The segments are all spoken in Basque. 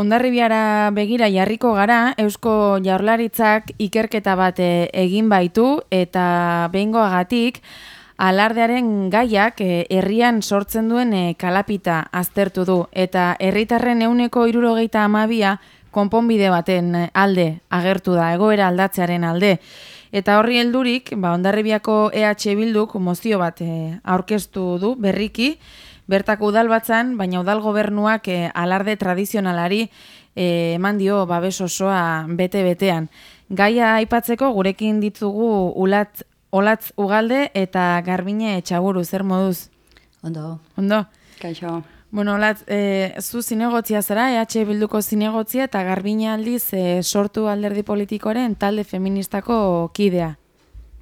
Ondarribiara begira jarriko gara, Eusko Jaurlaritzak ikerketa bat eh, egin baitu eta behingoagatik alardearen gaiak eh, herrian sortzen duen eh, kalapita aztertu du eta herritarren euneko irurogeita amabia konponbide baten alde agertu da, egoera aldatzearen alde. Eta horri heldurik, ba, ondarribiako EH Bilduk mozio bat aurkeztu du berriki, bertako udal batzan, baina udal gobernuak e, alarde tradizionalari e, eman dio babes osoa bete-betean. Gaia aipatzeko gurekin ditugu ulat, olatz ugalde eta garbine txaburu, zer moduz? Ondo. Ondo? Kaixo. Bueno, olatz, e, zu zinegotzia zara, EH Bilduko zinegotzia eta garbine aldiz e, sortu alderdi politikoren talde feministako kidea.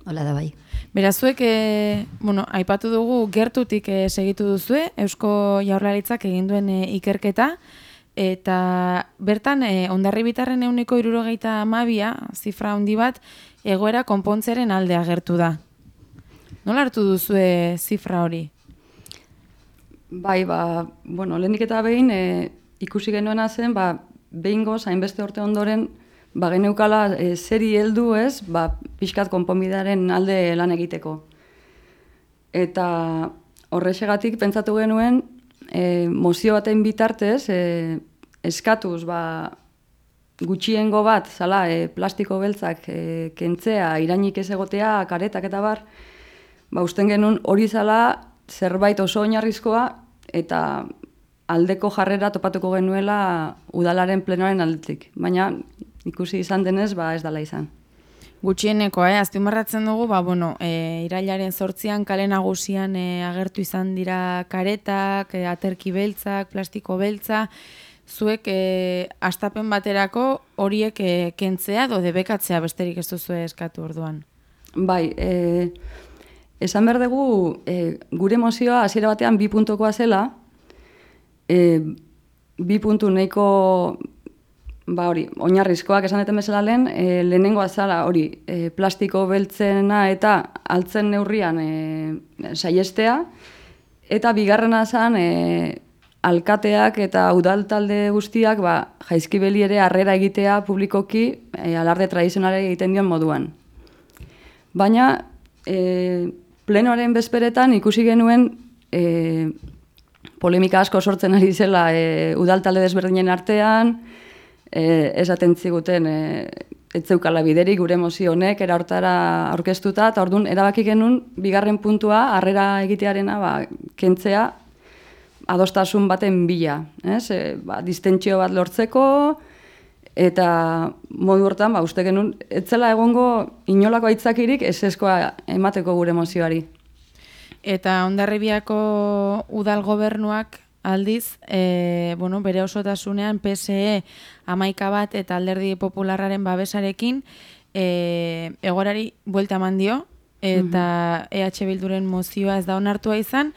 Hola da bai. Berazuek, e, bueno, aipatu dugu gertutik e, segitu duzue, Eusko Jaurlaritzak egin duen e, ikerketa, eta bertan, e, ondarri bitarren euneko irurogeita amabia, zifra handi bat, egoera konpontzeren alde agertu da. Nola hartu duzue zifra hori? Bai, ba, bueno, lehenik eta behin, e, ikusi genuena zen, ba, behin goz, hainbeste orte ondoren, ba, geneukala e, zeri heldu ez, ba, pixkat konponbidearen alde lan egiteko. Eta horrexegatik pentsatu genuen, e, mozio baten bitartez, e, eskatuz, ba, gutxiengo bat, zala, e, plastiko beltzak e, kentzea, irainik ez egotea, karetak eta bar, ba, usten genuen hori zala zerbait oso oinarrizkoa, eta aldeko jarrera topatuko genuela udalaren plenoaren aldetik. Baina ikusi izan denez, ba ez dala izan. Gutxieneko, eh? azpimarratzen dugu, ba, bueno, e, irailaren sortzian, kale nagusian e, agertu izan dira karetak, e, aterki beltzak, plastiko beltza, zuek e, astapen baterako horiek e, kentzea do debekatzea besterik ez duzu eskatu orduan. Bai, e, esan behar dugu, e, gure mozioa hasiera batean bi puntokoa zela, e, bi puntu nahiko ba hori, oinarrizkoak esan deten bezala lehen, e, lehenengo azala hori, e, plastiko beltzena eta altzen neurrian e, saiestea, eta bigarrena zan e, alkateak eta udal talde guztiak ba, jaizkibeli ere harrera egitea publikoki e, alarde tradizionale egiten dion moduan. Baina, e, plenoaren bezperetan ikusi genuen e, polemika asko sortzen ari zela e, udal talde desberdinen artean, e, esaten ziguten e, etzeukala bideri gure mozio honek era hortara aurkeztuta eta ordun erabaki genuen bigarren puntua harrera egitearena ba, kentzea adostasun baten bila, ez? E, ba, distentsio bat lortzeko eta modu hortan ba uste genuen etzela egongo inolako aitzakirik eseskoa emateko gure mozioari. Eta Hondarribiako udal gobernuak aldiz, e, bueno, bere osotasunean PSE amaika bat eta alderdi popularraren babesarekin e, egorari buelta eman dio, eta mm EH Bilduren mozioa ez da onartua izan,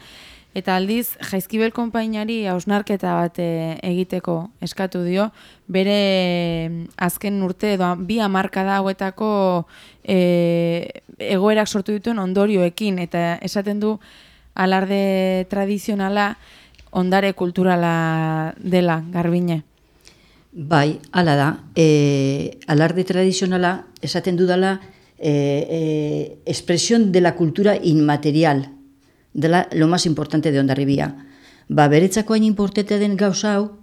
eta aldiz jaizkibel konpainari hausnarketa bat e, egiteko eskatu dio, bere azken urte edo bi amarka da hauetako e, egoerak sortu dituen ondorioekin, eta esaten du alarde tradizionala, ondare kulturala dela, garbine? Bai, ala da. E, alarde tradizionala, esaten dudala, e, e, expresión de la cultura inmaterial, dela lo más importante de ondarribia. Ba, beretzako hain importante den gauza hau,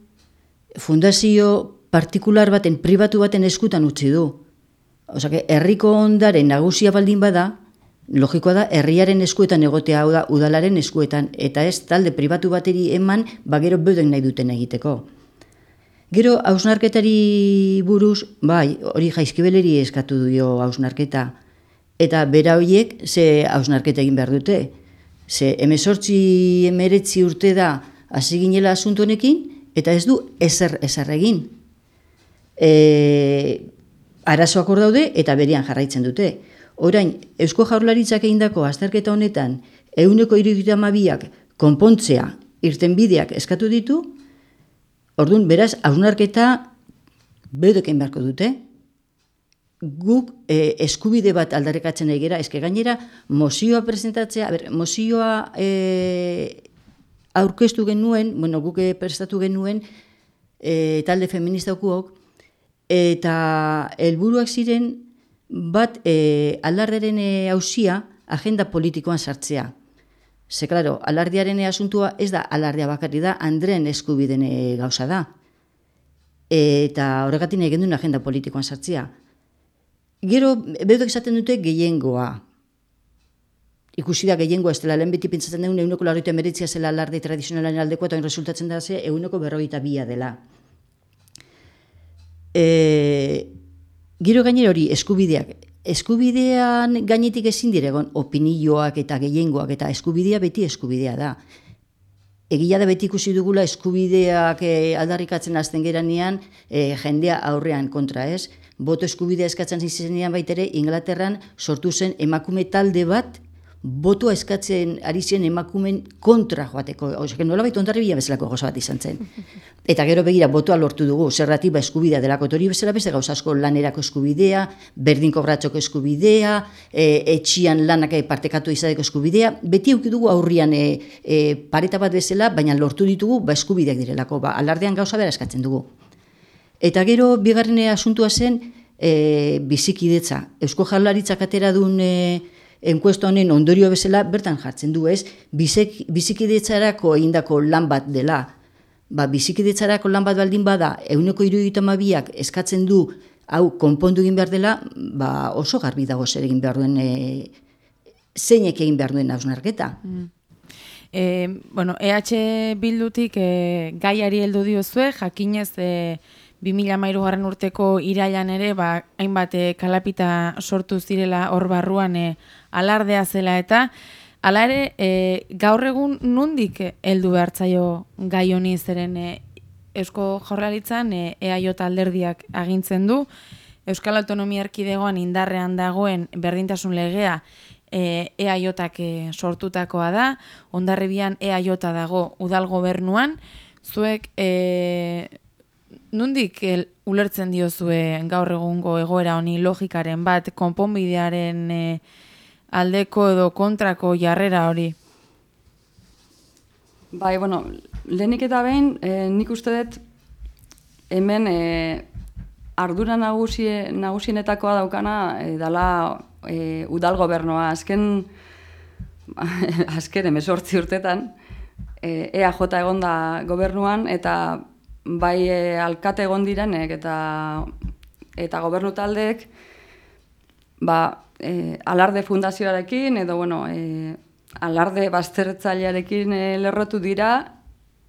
fundazio partikular baten, pribatu baten eskutan utzi du. Osa, herriko ondare nagusia baldin bada, logikoa da herriaren eskuetan egotea hau da udalaren eskuetan eta ez talde pribatu bateri eman bagero beuden nahi duten egiteko. Gero hausnarketari buruz, bai, hori jaizkibeleri eskatu dio hausnarketa. Eta bera horiek ze hausnarketa egin behar dute. Ze emezortzi emeretzi urte da hasi ginela asunto honekin, eta ez du ezer ezer egin. E, arazoak hor daude eta berean jarraitzen dute. Orain, Eusko Jaurlaritzak egindako azterketa honetan, euneko irugita mabiak konpontzea irten bideak eskatu ditu, orduan, beraz, hausnarketa bedeken beharko dute. Guk e, eskubide bat aldarekatzen egera, eske gainera, mozioa presentatzea, ber, mozioa e, aurkeztu genuen, bueno, guk prestatu genuen, e, talde feminista okuok, eta helburuak ziren bat e, alarderen hausia agenda politikoan sartzea. Ze, klaro, alardiaren asuntua ez da alardea bakarri da, Andren eskubiden gauza da. Eta horregatik egin duen agenda politikoan sartzea. Gero, bedok izaten dute gehiengoa. Ikusi da gehiengoa, ez dela lehen beti pentsatzen dugu, eguneko larroita emeritzia zela alarde tradizionalaren aldeko, eta resultatzen da ze, eguneko berroita bia dela. E, gero gainera hori, eskubideak, eskubidean gainetik ezin diregon opinioak eta gehiengoak eta eskubidea beti eskubidea da. Egia da beti ikusi dugula eskubideak e, aldarrikatzen azten geranean e, jendea aurrean kontra ez. Boto eskubidea eskatzen zizenean baitere Inglaterran sortu zen emakume talde bat botua eskatzen ari zen emakumen kontra joateko. Osea, nola baita ondarri bila bezalako goza bat izan zen. Eta gero begira, botua lortu dugu, zerratik ba eskubidea delako tori bezala beste gauza asko lanerako eskubidea, berdin kobratzoko eskubidea, e, etxian lanak partekatu izadeko eskubidea, beti euki dugu aurrian e, e, pareta bat bezala, baina lortu ditugu ba eskubideak direlako, ba, alardean gauza bera eskatzen dugu. Eta gero, bigarren asuntua zen, e, bizikidetza. Eusko jarlaritzak atera duen e, enkuesto honen ondorio bezala bertan jartzen du, ez? Bizek, bizikidetzarako egindako lan bat dela. Ba, bizikidetzarako lan bat baldin bada, euneko irudita mabiak eskatzen du, hau, konpondu egin behar dela, ba, oso garbi dago zer egin behar duen, e, zeinek egin behar duen hausnarketa. Mm. E, bueno, EH bildutik e, gaiari heldu diozue, jakinez e, 2013 garren urteko irailan ere, ba, hainbat e, kalapita sortu zirela hor barruan e, alardea zela eta hala ere e, gaur egun nundik heldu behartzaio gai honi zeren e, Eusko Jorlaritzan e, EAJ alderdiak agintzen du. Euskal Autonomia Erkidegoan indarrean dagoen berdintasun legea e, EAJak e, sortutakoa da, ondarribian EAJ dago udal gobernuan, zuek e, nundik el, ulertzen diozue gaur egungo egoera honi logikaren bat, konponbidearen e, aldeko edo kontrako jarrera hori? Bai, bueno, lehenik eta behin, e, nik uste dut hemen e, ardura nagusie, nagusienetakoa daukana e, dala e, udal gobernoa. Azken, azken emezortzi urtetan, e, EAJ egonda gobernuan, eta bai e, alkate egon direnek eta eta gobernu taldeek ba, e, alarde fundazioarekin edo bueno, e, alarde baztertzailearekin e, lerrotu dira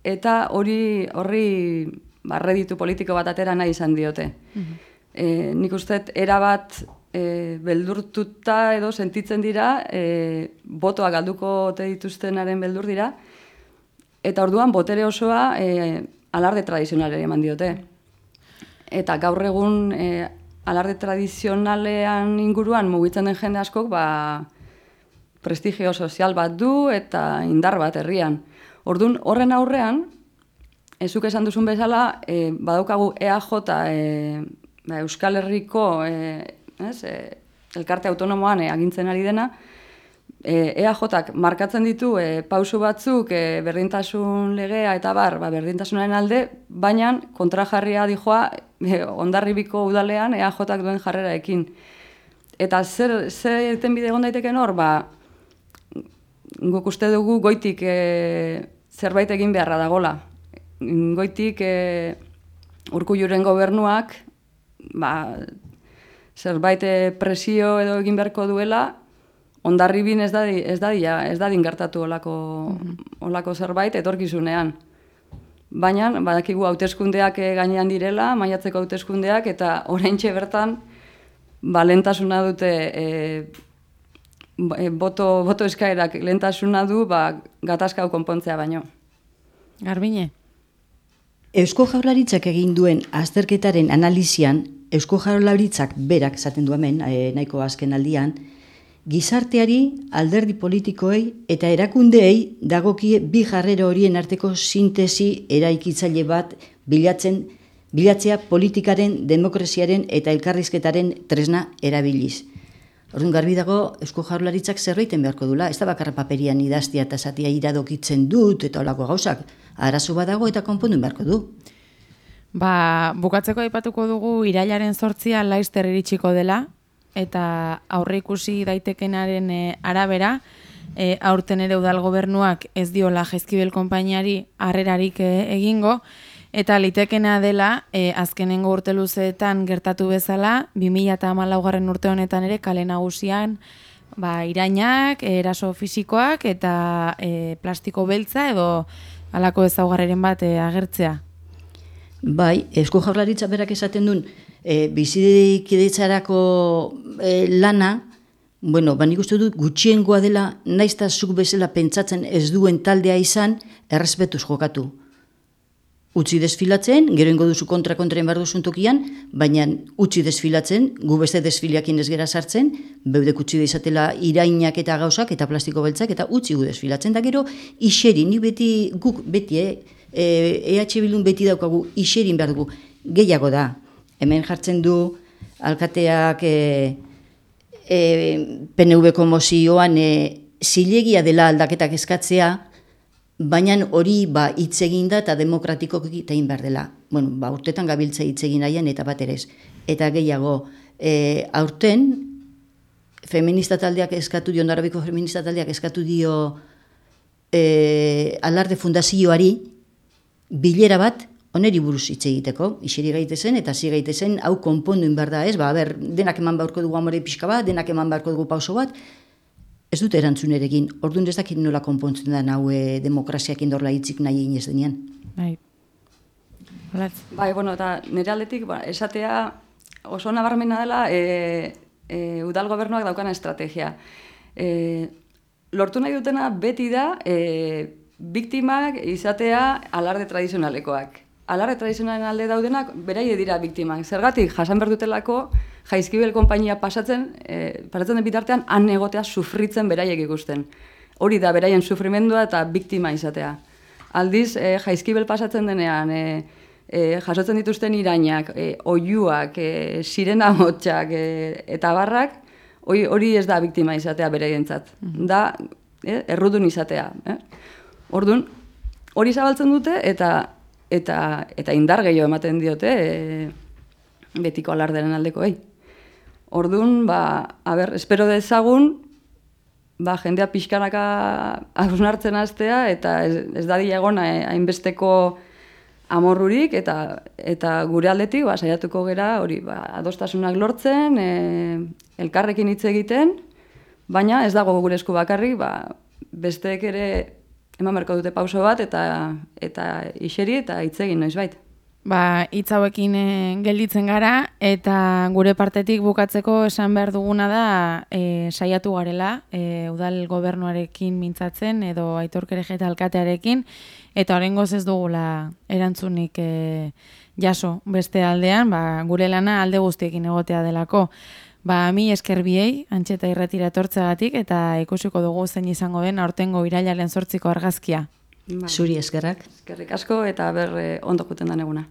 eta hori horri barreditu politiko bat atera nahi izan diote. Mm nik uste, erabat e, beldurtuta edo sentitzen dira, e, botoa galduko te dituztenaren beldur dira, eta orduan botere osoa e, alarde tradizionalari eman diote. Eta gaur egun e, alarde tradizionalean inguruan mugitzen den jende askok ba, prestigio sozial bat du eta indar bat herrian. Orduan, horren aurrean, ezuk esan duzun bezala, e, badaukagu EAJ e, ba, Euskal Herriko e, ez, e, elkarte autonomoan e, agintzen ari dena, E, EAJak markatzen ditu e, pausu batzuk e, berdintasun legea eta bar, ba, berdintasunaren alde, baina kontrajarria dijoa e, ondarribiko udalean EAJak duen jarreraekin. Eta zer, zer eten bide egon daiteken hor, ba, guk uste dugu goitik e, zerbait egin beharra dagola. Goitik e, urku juren gobernuak ba, zerbait e, presio edo egin beharko duela, ondarribin ez da ez da ez da dingertatu olako mhm. olako zerbait etorkizunean. Baina badakigu hauteskundeak eh, gainean direla, maiatzeko hauteskundeak eta oraintxe bertan balentasuna dute e, boto, boto eskaerak lentasuna du ba, gatazkau konpontzea baino. Garbine? Eusko jaurlaritzak egin duen azterketaren analizian, Eusko jaurlaritzak berak, zaten du hemen, e, nahiko azken aldian, gizarteari, alderdi politikoei eta erakundeei dagokie bi jarrera horien arteko sintesi eraikitzaile bat bilatzen bilatzea politikaren, demokraziaren eta elkarrizketaren tresna erabiliz. Orduan garbi dago Eusko Jaurlaritzak zerbaiten beharko dula, ez da bakarra paperian idaztia eta zatia iradokitzen dut eta olako gauzak, arazo badago eta konpondu beharko du. Ba, bukatzeko aipatuko dugu irailaren sortzia laizter iritsiko dela, eta aurre ikusi daitekenaren e, arabera, e, aurten ere udal gobernuak ez diola jezkibel konpainiari harrerarik e, egingo, eta litekena dela e, azkenengo urte luzeetan gertatu bezala, 2008 garren urte honetan ere kale nagusian, ba, irainak, eraso fisikoak eta e, plastiko beltza edo alako ezaugarreren bat e, agertzea. Bai, esko jaurlaritza berak esaten duen, e, bizidikidetzarako e, lana, bueno, ba nik uste dut gutxiengoa dela, naizta zuk bezala pentsatzen ez duen taldea izan, errespetuz jokatu. Utzi desfilatzen, gero ingo duzu kontra kontraen behar duzun tokian, baina utzi desfilatzen, gu beste desfiliakin ez gera sartzen, beudek utzi izatela irainak eta gauzak eta plastiko beltzak, eta utzi gu desfilatzen, da gero iseri, ni beti, guk beti, eh, e, EH Bildun beti daukagu iserin behar dugu gehiago da. Hemen jartzen du alkateak e, e, PNV-ko mozioan e, zilegia dela aldaketak eskatzea, baina hori ba hitz egin da eta demokratiko egin behar dela. Bueno, ba, urtetan gabiltza hitz egin nahian eta bat ere Eta gehiago, e, aurten, feminista taldeak eskatu dio, narabiko feminista taldeak eskatu dio e, alarde fundazioari, bilera bat oneri buruz hitz egiteko, iseri gaitezen eta hasi gaitezen hau konpondu behar da, ez? Ba, ber, denak eman beharko dugu amore pixka bat, denak eman beharko dugu pauso bat, ez dute erantzunerekin. Orduan ez dakit nola konpontzen da hau e, demokraziak indorla hitzik nahi egin ez denean. Bai. Bai, bueno, eta nire aldetik, ba, esatea oso nabarmena dela e, e, udal gobernuak daukana estrategia. E, lortu nahi dutena beti da e, biktimak izatea alarde tradizionalekoak. Alarde tradizionalen alde daudenak beraie dira biktimak. Zergatik, jasan behar dutelako, jaizkibel konpainia pasatzen, e, pasatzen den bitartean, han egotea sufritzen beraiek ikusten. Hori da, beraien sufrimendua eta biktima izatea. Aldiz, e, jaizkibel pasatzen denean, e, e, jasotzen dituzten irainak, e, oiuak, e, sirena motxak, e, eta barrak, hori ez da biktima izatea beraientzat. Mm Da, e, errudun izatea. Eh? Orduan, hori zabaltzen dute eta eta eta indar gehiago ematen diote e, betiko alarderen aldekoei. Orduan, ba, a ber, espero dezagun ba, jendea pixkanaka hausnartzen hastea eta ez, ez dadila egon eh, hainbesteko amorrurik eta eta gure aldetik ba, saiatuko gera hori ba, adostasunak lortzen, e, elkarrekin hitz egiten, baina ez dago gure esku bakarrik, ba, besteek ere eman berko dute pauso bat eta eta iseri eta hitz egin noiz bait. Ba, hitz hauekin e, gelditzen gara eta gure partetik bukatzeko esan behar duguna da e, saiatu garela e, udal gobernuarekin mintzatzen edo aitorkere jeta alkatearekin eta horrengoz ez dugula erantzunik e, jaso beste aldean, ba, gure lana alde guztiekin egotea delako. Ba, mi eskerbiei, antxeta irretira etortzagatik, eta ikusiko dugu zen izango den aurtengo irailaren sortziko argazkia. Ba. Zuri eskerrak. Eskerrik asko eta ber eh, ondo juten da neguna.